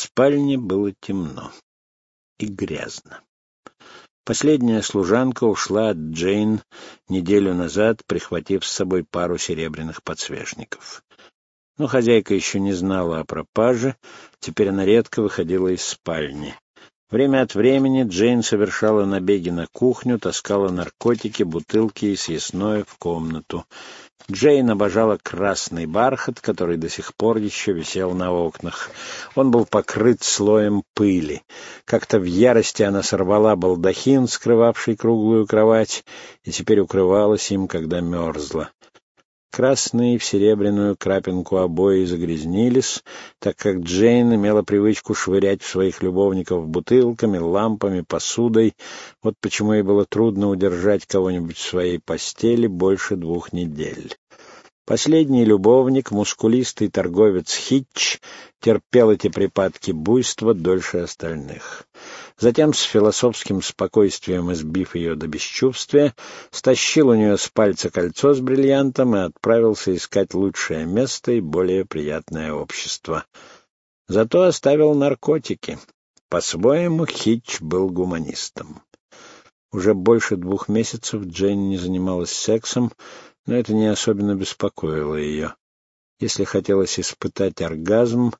спальне было темно и грязно. Последняя служанка ушла от Джейн неделю назад, прихватив с собой пару серебряных подсвечников. Но хозяйка еще не знала о пропаже, теперь она редко выходила из спальни. Время от времени Джейн совершала набеги на кухню, таскала наркотики, бутылки и съестное в комнату. Джейн обожала красный бархат, который до сих пор еще висел на окнах. Он был покрыт слоем пыли. Как-то в ярости она сорвала балдахин, скрывавший круглую кровать, и теперь укрывалась им, когда мерзла. Красные в серебряную крапинку обои загрязнились, так как Джейн имела привычку швырять в своих любовников бутылками, лампами, посудой. Вот почему ей было трудно удержать кого-нибудь в своей постели больше двух недель. Последний любовник, мускулистый торговец Хитч, терпел эти припадки буйства дольше остальных. Затем, с философским спокойствием избив ее до бесчувствия, стащил у нее с пальца кольцо с бриллиантом и отправился искать лучшее место и более приятное общество. Зато оставил наркотики. По-своему, Хитч был гуманистом. Уже больше двух месяцев Джейн не занималась сексом, но это не особенно беспокоило ее. Если хотелось испытать оргазм,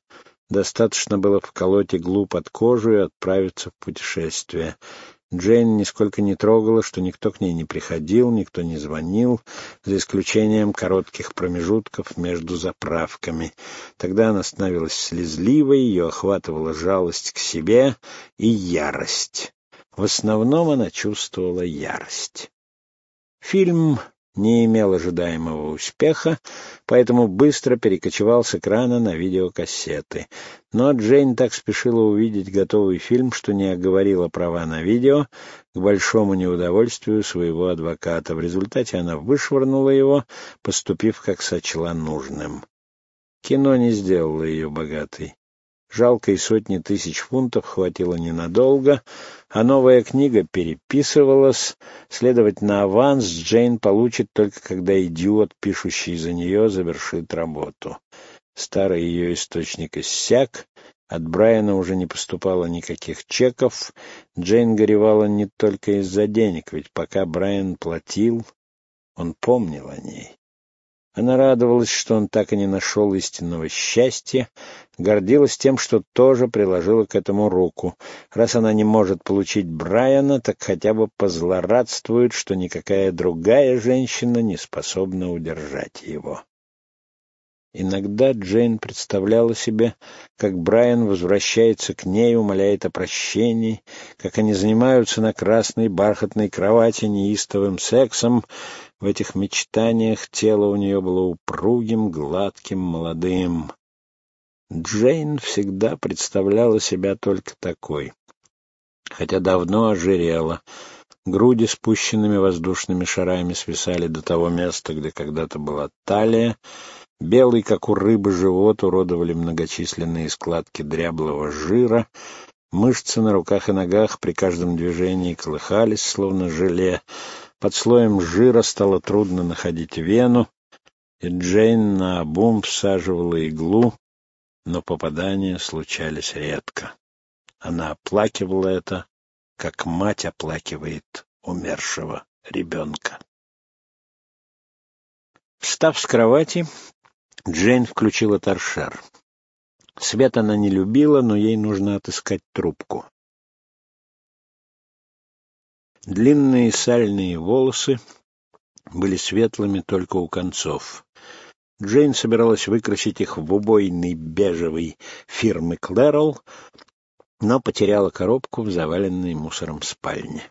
достаточно было вколоть иглу под кожу и отправиться в путешествие. Джейн нисколько не трогала, что никто к ней не приходил, никто не звонил, за исключением коротких промежутков между заправками. Тогда она становилась слезливой, ее охватывала жалость к себе и ярость. В основном она чувствовала ярость. Фильм не имел ожидаемого успеха, поэтому быстро перекочевал с экрана на видеокассеты. Но Джейн так спешила увидеть готовый фильм, что не оговорила права на видео, к большому неудовольствию своего адвоката. В результате она вышвырнула его, поступив, как сочла нужным. Кино не сделало ее богатой. Жалкой сотни тысяч фунтов хватило ненадолго, а новая книга переписывалась, следовательно, аванс Джейн получит только когда идиот, пишущий за нее, завершит работу. Старый ее источник иссяк, от Брайана уже не поступало никаких чеков. Джейн горевала не только из-за денег, ведь пока Брайан платил, он помнил о ней. Она радовалась, что он так и не нашел истинного счастья, гордилась тем, что тоже приложила к этому руку. Раз она не может получить Брайана, так хотя бы позлорадствует, что никакая другая женщина не способна удержать его. Иногда Джейн представляла себе, как Брайан возвращается к ней, умоляет о прощении, как они занимаются на красной бархатной кровати неистовым сексом, в этих мечтаниях тело у нее было упругим, гладким, молодым. Джейн всегда представляла себя только такой, хотя давно ожирела. Груди спущенными воздушными шарами свисали до того места, где когда-то была талия. Белый, как у рыбы, живот уродовали многочисленные складки дряблого жира. Мышцы на руках и ногах при каждом движении колыхались, словно желе. Под слоем жира стало трудно находить вену, и Джейн наобум всаживала иглу, но попадания случались редко. Она оплакивала это, как мать оплакивает умершего ребенка. Встав с кровати, Джейн включила торшер. Свет она не любила, но ей нужно отыскать трубку. Длинные сальные волосы были светлыми только у концов. Джейн собиралась выкрасить их в убойный бежевый фирмы Клэрол, но потеряла коробку в заваленной мусором спальне.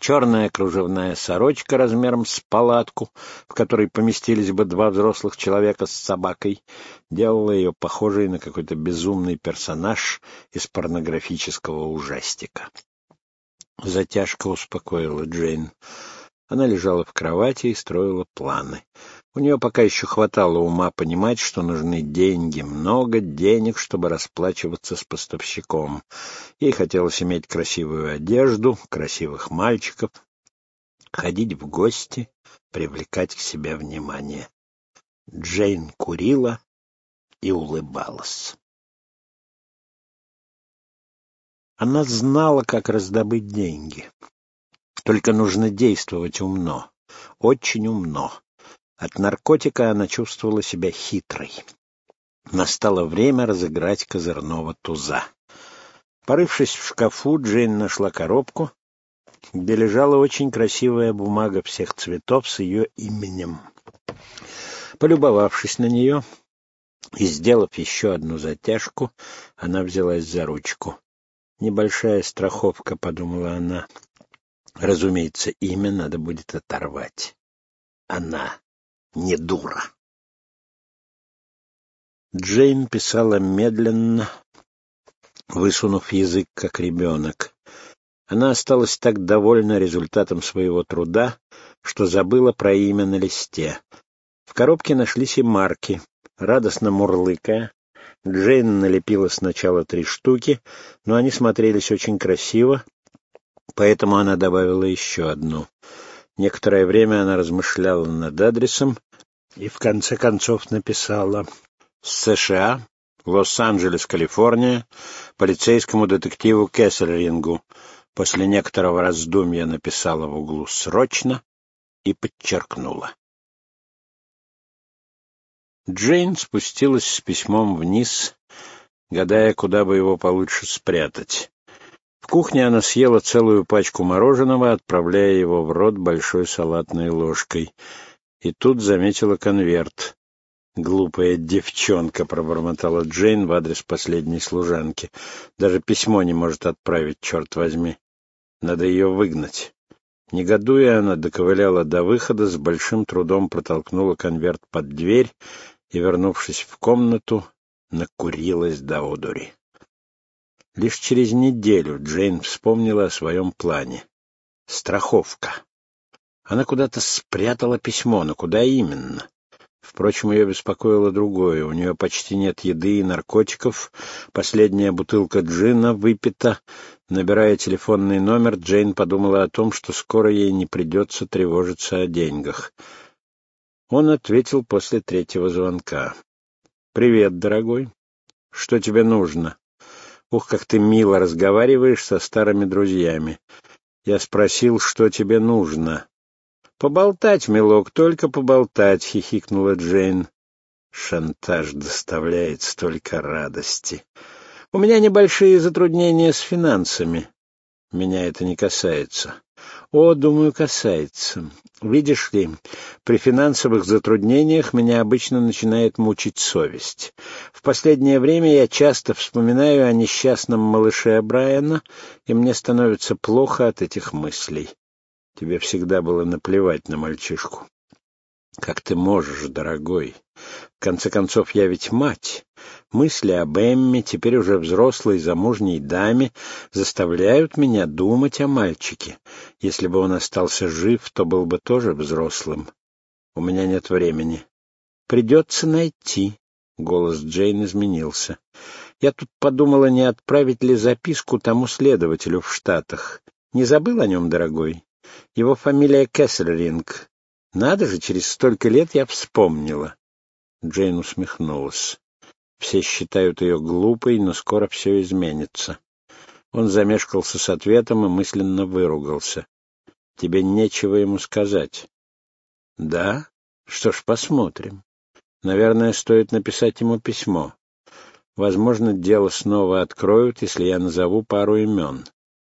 Черная кружевная сорочка размером с палатку, в которой поместились бы два взрослых человека с собакой, делала ее похожей на какой-то безумный персонаж из порнографического ужастика. Затяжка успокоила Джейн. Она лежала в кровати и строила планы. У нее пока еще хватало ума понимать, что нужны деньги, много денег, чтобы расплачиваться с поставщиком. Ей хотелось иметь красивую одежду, красивых мальчиков, ходить в гости, привлекать к себе внимание. Джейн курила и улыбалась. Она знала, как раздобыть деньги. Только нужно действовать умно, очень умно. От наркотика она чувствовала себя хитрой. Настало время разыграть козырного туза. Порывшись в шкафу, Джейн нашла коробку, где лежала очень красивая бумага всех цветов с ее именем. Полюбовавшись на нее и сделав еще одну затяжку, она взялась за ручку. «Небольшая страховка», — подумала она. «Разумеется, имя надо будет оторвать. Она не дура». Джейн писала медленно, высунув язык, как ребенок. Она осталась так довольна результатом своего труда, что забыла про имя на листе. В коробке нашлись и марки. Радостно мурлыкая, Джейн налепила сначала три штуки, но они смотрелись очень красиво, поэтому она добавила еще одну. Некоторое время она размышляла над адресом и в конце концов написала США, Лос-Анджелес, Калифорния, полицейскому детективу Кессельрингу. После некоторого раздумья написала в углу «срочно» и подчеркнула. Джейн спустилась с письмом вниз, гадая, куда бы его получше спрятать. В кухне она съела целую пачку мороженого, отправляя его в рот большой салатной ложкой. И тут заметила конверт. «Глупая девчонка», — пробормотала Джейн в адрес последней служанки. «Даже письмо не может отправить, черт возьми. Надо ее выгнать». Негодуя, она доковыляла до выхода, с большим трудом протолкнула конверт под дверь и, вернувшись в комнату, накурилась до одури. Лишь через неделю Джейн вспомнила о своем плане. Страховка. Она куда-то спрятала письмо, но куда именно? Впрочем, ее беспокоило другое. У нее почти нет еды и наркотиков. Последняя бутылка джина выпита. Набирая телефонный номер, Джейн подумала о том, что скоро ей не придется тревожиться о деньгах. Он ответил после третьего звонка. «Привет, дорогой. Что тебе нужно? Ух, как ты мило разговариваешь со старыми друзьями. Я спросил, что тебе нужно. «Поболтать, милок, только поболтать», — хихикнула Джейн. Шантаж доставляет столько радости. У меня небольшие затруднения с финансами. Меня это не касается. О, думаю, касается. Видишь ли, при финансовых затруднениях меня обычно начинает мучить совесть. В последнее время я часто вспоминаю о несчастном малыше Брайана, и мне становится плохо от этих мыслей. Тебе всегда было наплевать на мальчишку. Как ты можешь, дорогой? В конце концов, я ведь мать. Мысли об Эмме, теперь уже взрослой замужней даме, заставляют меня думать о мальчике. Если бы он остался жив, то был бы тоже взрослым. У меня нет времени. Придется найти. Голос Джейн изменился. Я тут подумала, не отправить ли записку тому следователю в Штатах. Не забыл о нем, дорогой? Его фамилия Кессельринг. Надо же, через столько лет я вспомнила. Джейн усмехнулась. Все считают ее глупой, но скоро все изменится. Он замешкался с ответом и мысленно выругался. Тебе нечего ему сказать. Да? Что ж, посмотрим. Наверное, стоит написать ему письмо. Возможно, дело снова откроют, если я назову пару имен.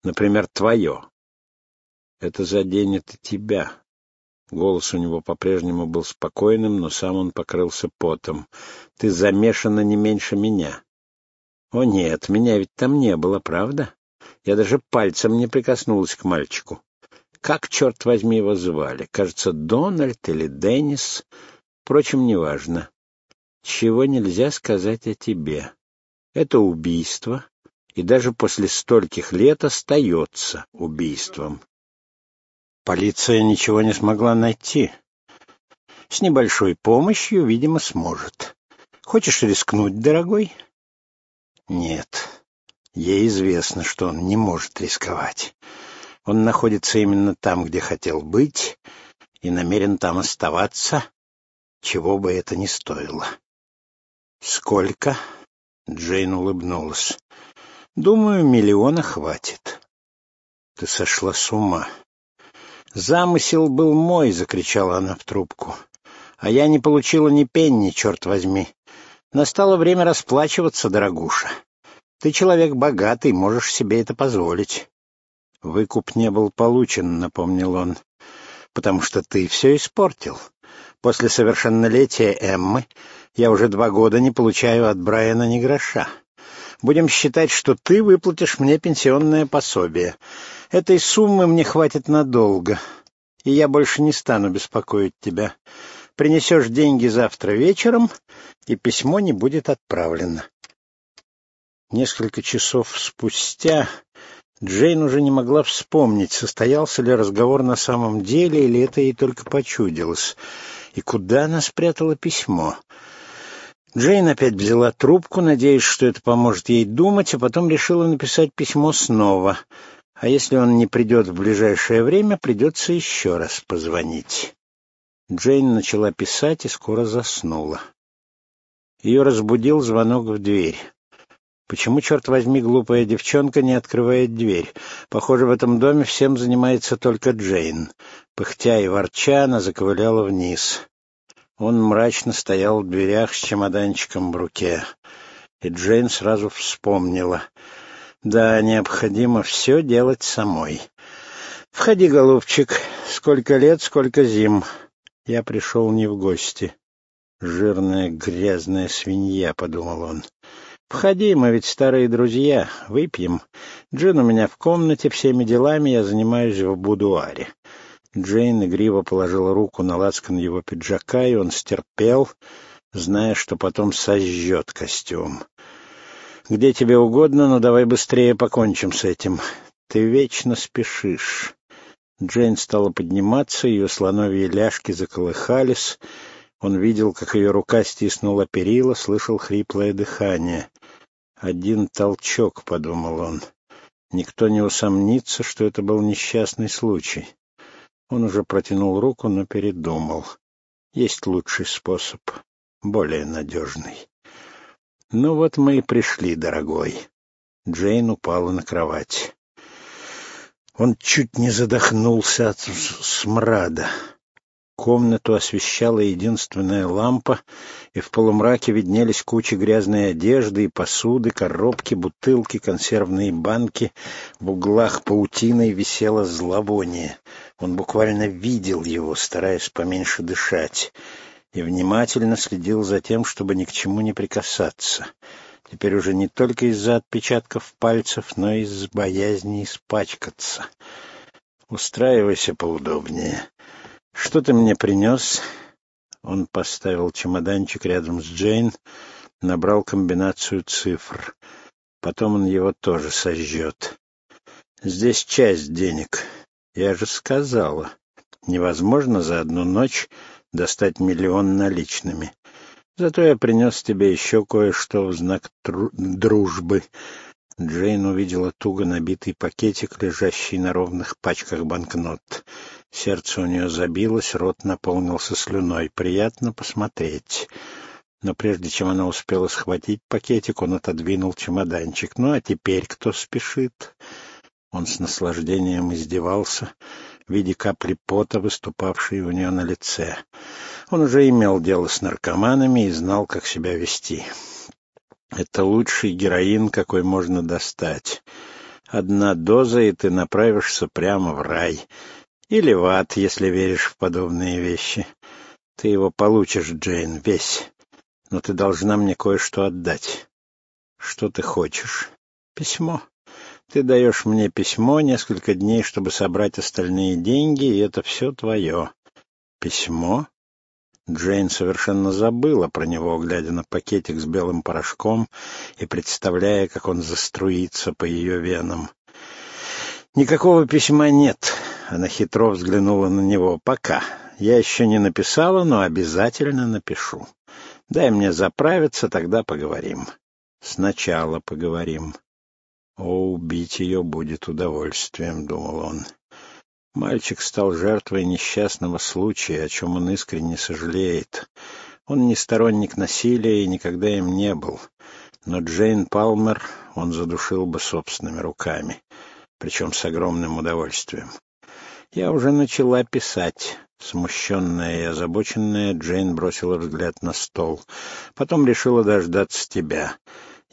Например, твое. Это заденет и тебя. Голос у него по-прежнему был спокойным, но сам он покрылся потом. Ты замешана не меньше меня. О нет, меня ведь там не было, правда? Я даже пальцем не прикоснулась к мальчику. Как, черт возьми, его звали? Кажется, Дональд или Деннис. Впрочем, неважно. Чего нельзя сказать о тебе. Это убийство, и даже после стольких лет остается убийством. Полиция ничего не смогла найти. С небольшой помощью, видимо, сможет. Хочешь рискнуть, дорогой? Нет. Ей известно, что он не может рисковать. Он находится именно там, где хотел быть, и намерен там оставаться, чего бы это ни стоило. Сколько? Джейн улыбнулась. Думаю, миллиона хватит. Ты сошла с ума. Замысел был мой, закричала она в трубку. А я не получила ни пенни, черт возьми. Настало время расплачиваться, дорогуша. Ты человек богатый, можешь себе это позволить. Выкуп не был получен, напомнил он, потому что ты все испортил. После совершеннолетия Эммы я уже два года не получаю от Брайана ни гроша. Будем считать, что ты выплатишь мне пенсионное пособие. Этой суммы мне хватит надолго, и я больше не стану беспокоить тебя. Принесешь деньги завтра вечером, и письмо не будет отправлено. Несколько часов спустя Джейн уже не могла вспомнить, состоялся ли разговор на самом деле, или это ей только почудилось. И куда она спрятала письмо? Джейн опять взяла трубку, надеясь, что это поможет ей думать, а потом решила написать письмо снова. А если он не придет в ближайшее время, придется еще раз позвонить. Джейн начала писать и скоро заснула. Ее разбудил звонок в дверь. Почему, черт возьми, глупая девчонка не открывает дверь? Похоже, в этом доме всем занимается только Джейн. Пыхтя и ворча, она заковыляла вниз. Он мрачно стоял в дверях с чемоданчиком в руке. И Джейн сразу вспомнила. Да, необходимо все делать самой. «Входи, голубчик. Сколько лет, сколько зим. Я пришел не в гости. Жирная грязная свинья», — подумал он. «Входи, мы ведь старые друзья. Выпьем. Джин у меня в комнате, всеми делами я занимаюсь в будуаре. Джейн игриво положила руку на лацкан его пиджака, и он стерпел, зная, что потом сожжет костюм. «Где тебе угодно, но давай быстрее покончим с этим. Ты вечно спешишь». Джейн стала подниматься, ее слоновьи ляжки заколыхались. Он видел, как ее рука стиснула перила, слышал хриплое дыхание. «Один толчок», — подумал он. Никто не усомнится, что это был несчастный случай. Он уже протянул руку, но передумал. Есть лучший способ, более надежный. «Ну вот мы и пришли, дорогой». Джейн упала на кровать. Он чуть не задохнулся от смрада. Комнату освещала единственная лампа, и в полумраке виднелись кучи грязной одежды и посуды, коробки, бутылки, консервные банки. В углах паутиной висело зловоние. Он буквально видел его, стараясь поменьше дышать, и внимательно следил за тем, чтобы ни к чему не прикасаться. Теперь уже не только из-за отпечатков пальцев, но и из боязни испачкаться. «Устраивайся поудобнее. Что ты мне принес?» Он поставил чемоданчик рядом с Джейн, набрал комбинацию цифр. Потом он его тоже сожжет. «Здесь часть денег. Я же сказала, невозможно за одну ночь достать миллион наличными. Зато я принес тебе еще кое-что в знак дружбы. Джейн увидела туго набитый пакетик, лежащий на ровных пачках банкнот. Сердце у нее забилось, рот наполнился слюной. Приятно посмотреть. Но прежде чем она успела схватить пакетик, он отодвинул чемоданчик. «Ну, а теперь кто спешит?» Он с наслаждением издевался, видя капли пота, выступавшие у нее на лице. Он уже имел дело с наркоманами и знал, как себя вести. Это лучший героин, какой можно достать. Одна доза, и ты направишься прямо в рай. Или в ад, если веришь в подобные вещи. Ты его получишь, Джейн, весь. Но ты должна мне кое-что отдать. Что ты хочешь? Письмо. Ты даешь мне письмо, несколько дней, чтобы собрать остальные деньги, и это все твое. Письмо? Джейн совершенно забыла про него, глядя на пакетик с белым порошком и представляя, как он заструится по ее венам. «Никакого письма нет», — она хитро взглянула на него. «Пока. Я еще не написала, но обязательно напишу. Дай мне заправиться, тогда поговорим. Сначала поговорим». «О, убить ее будет удовольствием», — думал он. Мальчик стал жертвой несчастного случая, о чем он искренне сожалеет. Он не сторонник насилия и никогда им не был. Но Джейн Палмер он задушил бы собственными руками, причем с огромным удовольствием. Я уже начала писать. Смущенная и озабоченная, Джейн бросила взгляд на стол. Потом решила дождаться тебя.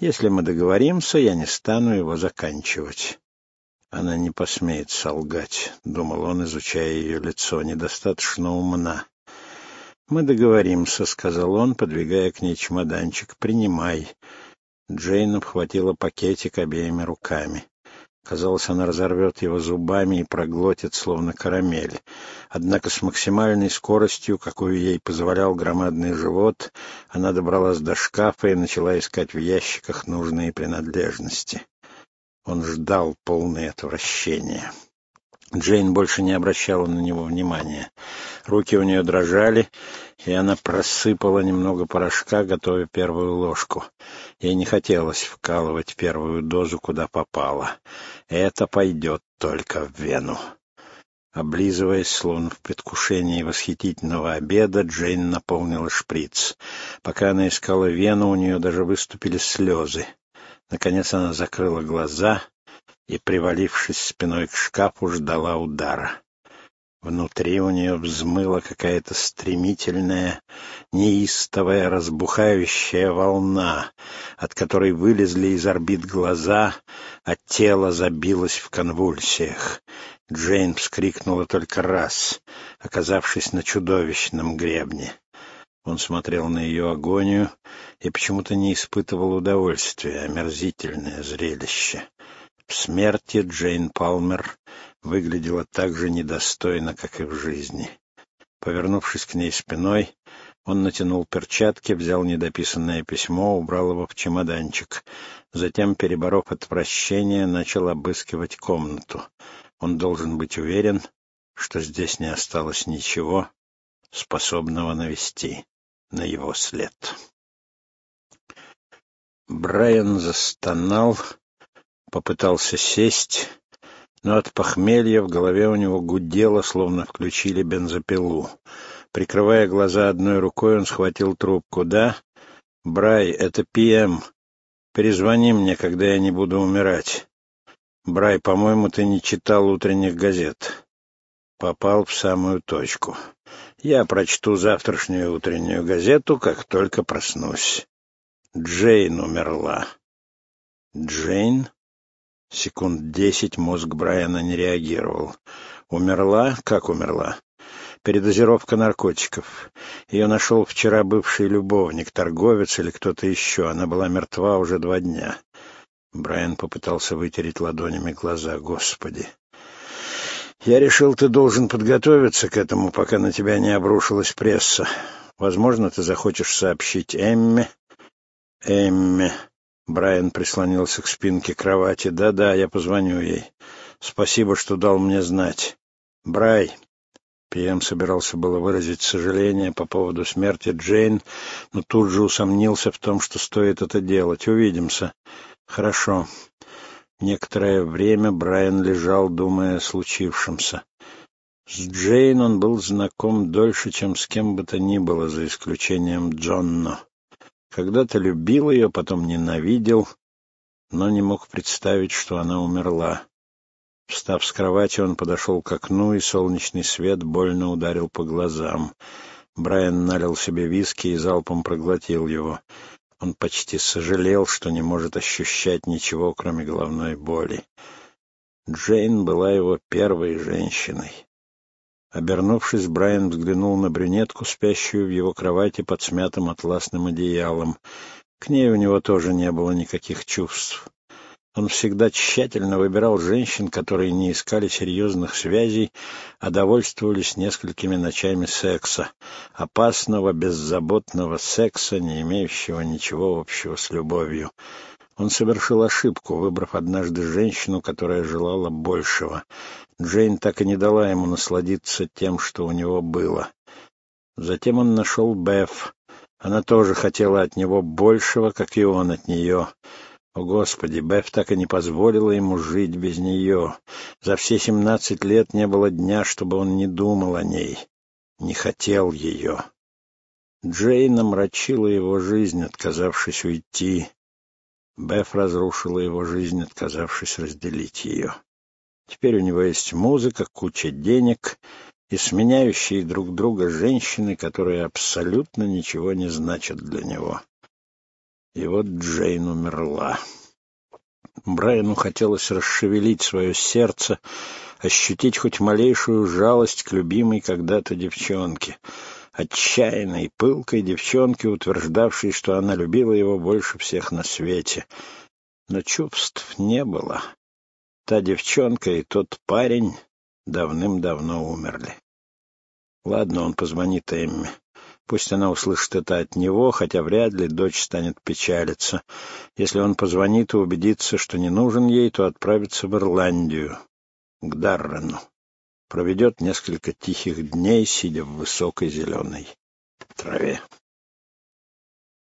Если мы договоримся, я не стану его заканчивать. Она не посмеет солгать, — думал он, изучая ее лицо, — недостаточно умна. «Мы договоримся», — сказал он, подвигая к ней чемоданчик. «Принимай». Джейн обхватила пакетик обеими руками. Казалось, она разорвет его зубами и проглотит, словно карамель. Однако с максимальной скоростью, какую ей позволял громадный живот, она добралась до шкафа и начала искать в ящиках нужные принадлежности. Он ждал полное отвращения. Джейн больше не обращала на него внимания. Руки у нее дрожали, и она просыпала немного порошка, готовя первую ложку. Ей не хотелось вкалывать первую дозу, куда попало. Это пойдет только в вену. Облизываясь, словно в предвкушении восхитительного обеда, Джейн наполнила шприц. Пока она искала вену, у нее даже выступили слезы. Наконец она закрыла глаза и, привалившись спиной к шкафу, ждала удара. Внутри у нее взмыла какая-то стремительная, неистовая, разбухающая волна, от которой вылезли из орбит глаза, а тело забилось в конвульсиях. Джейн вскрикнула только раз, оказавшись на чудовищном гребне. Он смотрел на ее агонию и почему-то не испытывал удовольствия, омерзительное зрелище. Смерти Джейн Палмер выглядела так же недостойно, как и в жизни. Повернувшись к ней спиной, он натянул перчатки, взял недописанное письмо, убрал его в чемоданчик. Затем, переборов отвращение, начал обыскивать комнату. Он должен быть уверен, что здесь не осталось ничего, способного навести на его след. Брайан застонал, попытался сесть, но от похмелья в голове у него гудело, словно включили бензопилу. Прикрывая глаза одной рукой, он схватил трубку. «Да? Брай, это ПМ. Перезвони мне, когда я не буду умирать. Брай, по-моему, ты не читал утренних газет». Попал в самую точку. Я прочту завтрашнюю утреннюю газету, как только проснусь. Джейн умерла. Джейн? Секунд десять мозг Брайана не реагировал. Умерла? Как умерла? Передозировка наркотиков. Ее нашел вчера бывший любовник, торговец или кто-то еще. Она была мертва уже два дня. Брайан попытался вытереть ладонями глаза. Господи! Я решил, ты должен подготовиться к этому, пока на тебя не обрушилась пресса. Возможно, ты захочешь сообщить Эмме. Эмме. Брайан прислонился к спинке кровати. «Да-да, я позвоню ей. Спасибо, что дал мне знать. Брай». Пиэм собирался было выразить сожаление по поводу смерти Джейн, но тут же усомнился в том, что стоит это делать. «Увидимся». «Хорошо». Некоторое время Брайан лежал, думая о случившемся. С Джейн он был знаком дольше, чем с кем бы то ни было, за исключением Джонно. Когда-то любил ее, потом ненавидел, но не мог представить, что она умерла. Встав с кровати, он подошел к окну, и солнечный свет больно ударил по глазам. Брайан налил себе виски и залпом проглотил его. Он почти сожалел, что не может ощущать ничего, кроме головной боли. Джейн была его первой женщиной. Обернувшись, Брайан взглянул на брюнетку, спящую в его кровати под смятым атласным одеялом. К ней у него тоже не было никаких чувств. Он всегда тщательно выбирал женщин, которые не искали серьезных связей, а довольствовались несколькими ночами секса, опасного, беззаботного секса, не имеющего ничего общего с любовью. Он совершил ошибку, выбрав однажды женщину, которая желала большего. Джейн так и не дала ему насладиться тем, что у него было. Затем он нашел Беф. Она тоже хотела от него большего, как и он от нее. О, Господи, Беф так и не позволила ему жить без нее. За все семнадцать лет не было дня, чтобы он не думал о ней, не хотел ее. Джейн омрачила его жизнь, отказавшись уйти. Беф разрушила его жизнь, отказавшись разделить ее. Теперь у него есть музыка, куча денег и сменяющие друг друга женщины, которые абсолютно ничего не значат для него. И вот Джейн умерла. Брайану хотелось расшевелить свое сердце, ощутить хоть малейшую жалость к любимой когда-то девчонке, отчаянной, пылкой девчонке, утверждавшей, что она любила его больше всех на свете. Но чувств не было. Та девчонка и тот парень давным-давно умерли. Ладно, он позвонит Эмме. Пусть она услышит это от него, хотя вряд ли дочь станет печалиться. Если он позвонит и убедится, что не нужен ей, то отправится в Ирландию, к Даррену. Проведет несколько тихих дней, сидя в высокой зеленой траве.